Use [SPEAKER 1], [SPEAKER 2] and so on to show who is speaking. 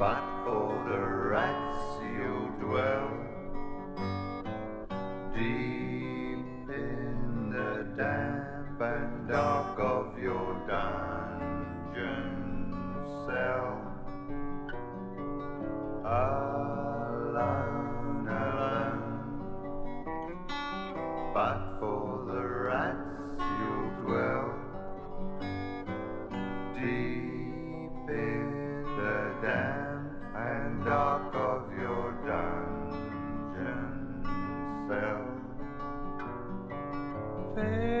[SPEAKER 1] But for the rats you dwell deep in the damp and dark of your dungeon cell. Alone, alone. But for the fair.